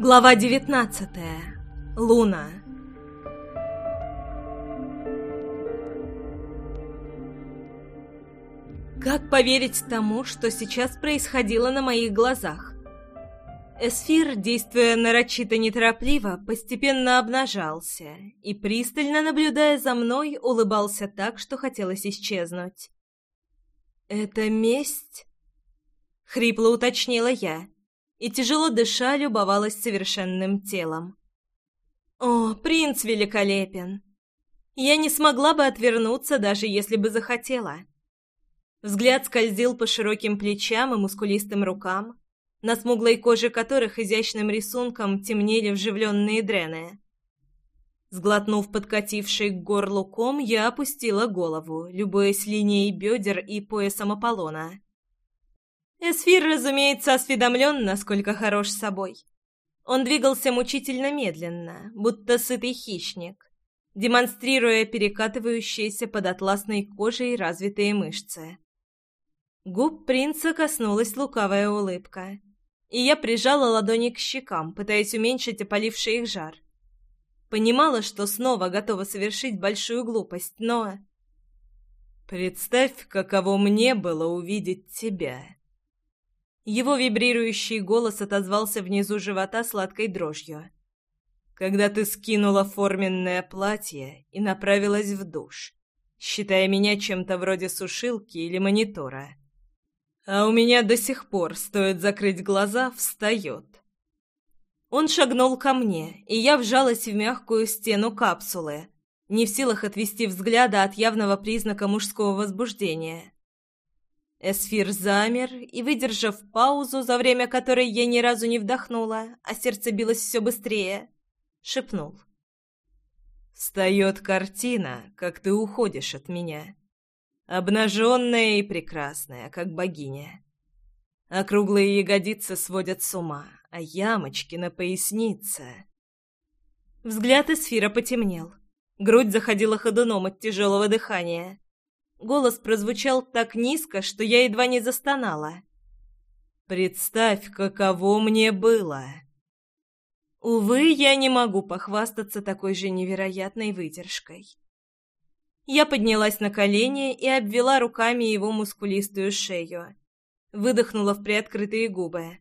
Глава 19. Луна. Как поверить тому, что сейчас происходило на моих глазах? Эсфир, действуя нарочито неторопливо, постепенно обнажался и, пристально наблюдая за мной, улыбался так, что хотелось исчезнуть. «Это месть?» — хрипло уточнила я и, тяжело дыша, любовалась совершенным телом. «О, принц великолепен! Я не смогла бы отвернуться, даже если бы захотела». Взгляд скользил по широким плечам и мускулистым рукам, на смуглой коже которых изящным рисунком темнели вживленные дрены. Сглотнув подкативший к горлу ком, я опустила голову, любуясь линией бедер и поясом Аполлона. Эсфир, разумеется, осведомлен, насколько хорош собой. Он двигался мучительно медленно, будто сытый хищник, демонстрируя перекатывающиеся под атласной кожей развитые мышцы. Губ принца коснулась лукавая улыбка, и я прижала ладони к щекам, пытаясь уменьшить опаливший их жар. Понимала, что снова готова совершить большую глупость, но... «Представь, каково мне было увидеть тебя!» Его вибрирующий голос отозвался внизу живота сладкой дрожью. «Когда ты скинула форменное платье и направилась в душ, считая меня чем-то вроде сушилки или монитора. А у меня до сих пор, стоит закрыть глаза, встает». Он шагнул ко мне, и я вжалась в мягкую стену капсулы, не в силах отвести взгляда от явного признака мужского возбуждения. Эсфир замер и, выдержав паузу, за время которой я ни разу не вдохнула, а сердце билось все быстрее, шепнул. «Встает картина, как ты уходишь от меня. Обнаженная и прекрасная, как богиня. Округлые ягодицы сводят с ума, а ямочки на пояснице...» Взгляд Эсфира потемнел. Грудь заходила ходуном от тяжелого дыхания. Голос прозвучал так низко, что я едва не застонала. «Представь, каково мне было!» Увы, я не могу похвастаться такой же невероятной выдержкой. Я поднялась на колени и обвела руками его мускулистую шею. Выдохнула в приоткрытые губы.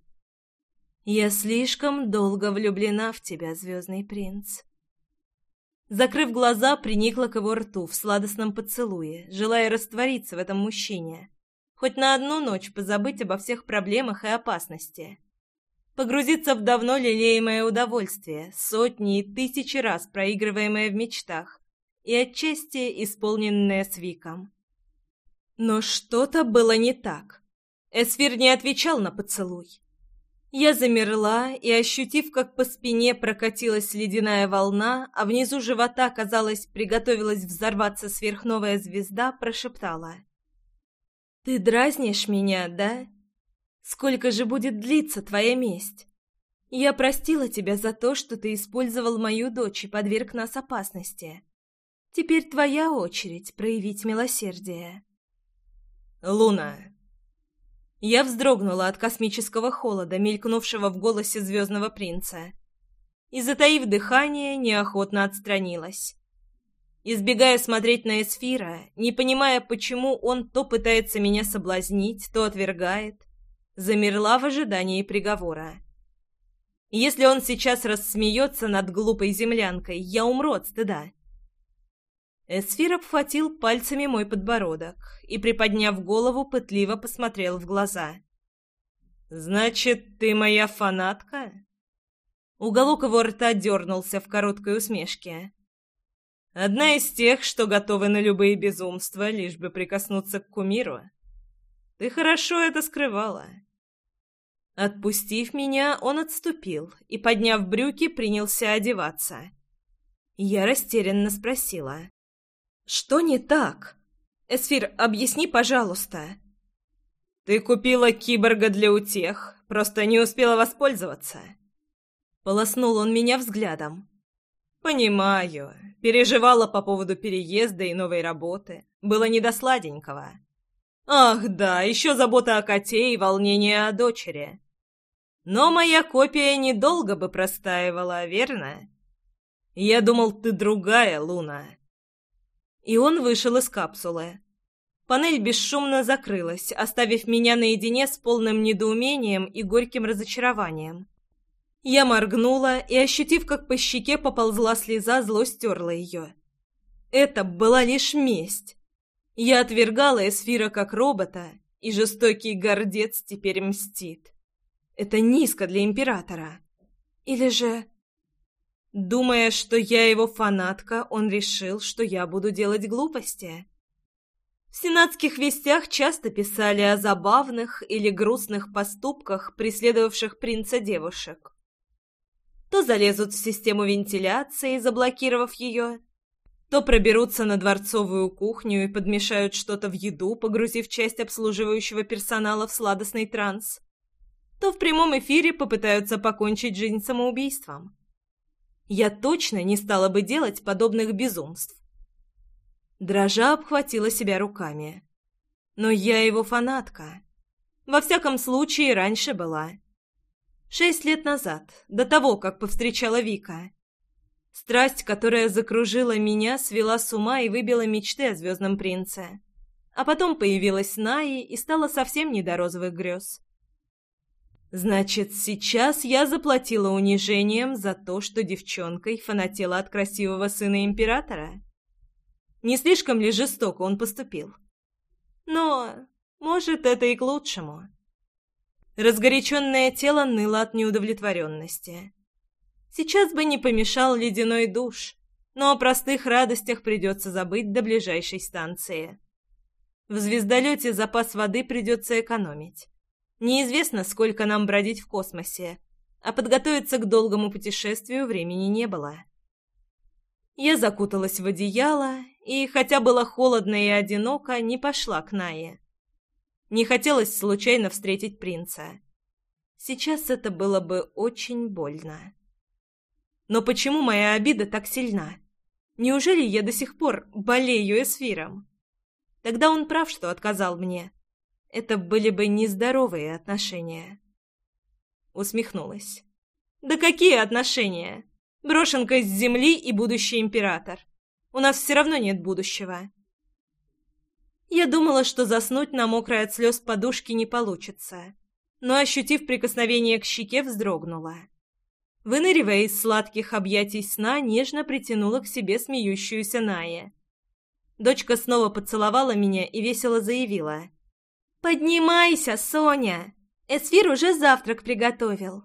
«Я слишком долго влюблена в тебя, звездный принц». Закрыв глаза, приникла к его рту в сладостном поцелуе, желая раствориться в этом мужчине. Хоть на одну ночь позабыть обо всех проблемах и опасности. Погрузиться в давно лелеемое удовольствие, сотни и тысячи раз проигрываемое в мечтах, и отчасти исполненное с Виком. Но что-то было не так. Эсфир не отвечал на поцелуй. Я замерла и, ощутив, как по спине прокатилась ледяная волна, а внизу живота, казалось, приготовилась взорваться сверхновая звезда, прошептала. «Ты дразнишь меня, да? Сколько же будет длиться твоя месть? Я простила тебя за то, что ты использовал мою дочь и подверг нас опасности. Теперь твоя очередь проявить милосердие». «Луна, я вздрогнула от космического холода, мелькнувшего в голосе звездного принца. И, затаив дыхание, неохотно отстранилась. Избегая смотреть на Эсфира, не понимая, почему он то пытается меня соблазнить, то отвергает, замерла в ожидании приговора. Если он сейчас рассмеется над глупой землянкой, я умру от стыда. Эсфир обхватил пальцами мой подбородок и, приподняв голову, пытливо посмотрел в глаза. «Значит, ты моя фанатка?» Уголок его рта дернулся в короткой усмешке. «Одна из тех, что готовы на любые безумства, лишь бы прикоснуться к кумиру. Ты хорошо это скрывала». Отпустив меня, он отступил и, подняв брюки, принялся одеваться. Я растерянно спросила. «Что не так? Эсфир, объясни, пожалуйста». «Ты купила киборга для утех, просто не успела воспользоваться». Полоснул он меня взглядом. «Понимаю. Переживала по поводу переезда и новой работы. Было не до сладенького. Ах, да, еще забота о коте и волнение о дочери. Но моя копия недолго бы простаивала, верно? Я думал, ты другая, Луна. И он вышел из капсулы. Панель бесшумно закрылась, оставив меня наедине с полным недоумением и горьким разочарованием. Я моргнула и, ощутив, как по щеке поползла слеза, зло стерла ее. Это была лишь месть. Я отвергала Эсфира как робота, и жестокий гордец теперь мстит. Это низко для императора. Или же... Думая, что я его фанатка, он решил, что я буду делать глупости. В сенатских вестях часто писали о забавных или грустных поступках, преследовавших принца девушек. То залезут в систему вентиляции, заблокировав ее, то проберутся на дворцовую кухню и подмешают что-то в еду, погрузив часть обслуживающего персонала в сладостный транс, то в прямом эфире попытаются покончить жизнь самоубийством. Я точно не стала бы делать подобных безумств. Дрожа обхватила себя руками. Но я его фанатка. Во всяком случае, раньше была. Шесть лет назад, до того, как повстречала Вика. Страсть, которая закружила меня, свела с ума и выбила мечты о звездном принце. А потом появилась Наи и стала совсем не до розовых грез. Значит, сейчас я заплатила унижением за то, что девчонкой фанатела от красивого сына императора? Не слишком ли жестоко он поступил? Но, может, это и к лучшему. Разгоряченное тело ныло от неудовлетворенности. Сейчас бы не помешал ледяной душ, но о простых радостях придется забыть до ближайшей станции. В звездолете запас воды придется экономить. Неизвестно, сколько нам бродить в космосе, а подготовиться к долгому путешествию времени не было. Я закуталась в одеяло и, хотя было холодно и одиноко, не пошла к Нае. Не хотелось случайно встретить принца. Сейчас это было бы очень больно. Но почему моя обида так сильна? Неужели я до сих пор болею эсфиром? Тогда он прав, что отказал мне. Это были бы нездоровые отношения. Усмехнулась. «Да какие отношения? Брошенка с земли и будущий император. У нас все равно нет будущего. Я думала, что заснуть на мокрой от слез подушке не получится, но, ощутив прикосновение к щеке, вздрогнула. Выныривая из сладких объятий сна, нежно притянула к себе смеющуюся Ная. Дочка снова поцеловала меня и весело заявила. «Поднимайся, Соня! Эсфир уже завтрак приготовил».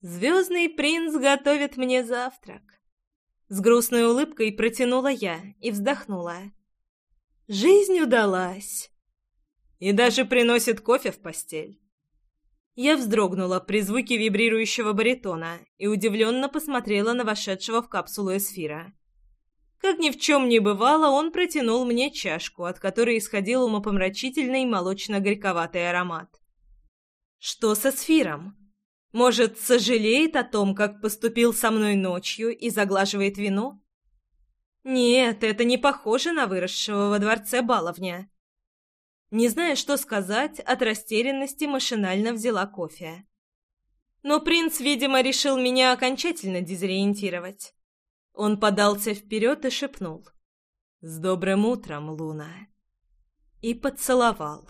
«Звездный принц готовит мне завтрак». С грустной улыбкой протянула я и вздохнула. «Жизнь удалась!» «И даже приносит кофе в постель». Я вздрогнула при звуке вибрирующего баритона и удивленно посмотрела на вошедшего в капсулу эсфира. Как ни в чем не бывало, он протянул мне чашку, от которой исходил умопомрачительный молочно-горьковатый аромат. «Что со сфиром?» Может, сожалеет о том, как поступил со мной ночью и заглаживает вину? Нет, это не похоже на выросшего во дворце баловня. Не зная, что сказать, от растерянности машинально взяла кофе. Но принц, видимо, решил меня окончательно дезориентировать. Он подался вперед и шепнул. «С добрым утром, Луна!» И поцеловал.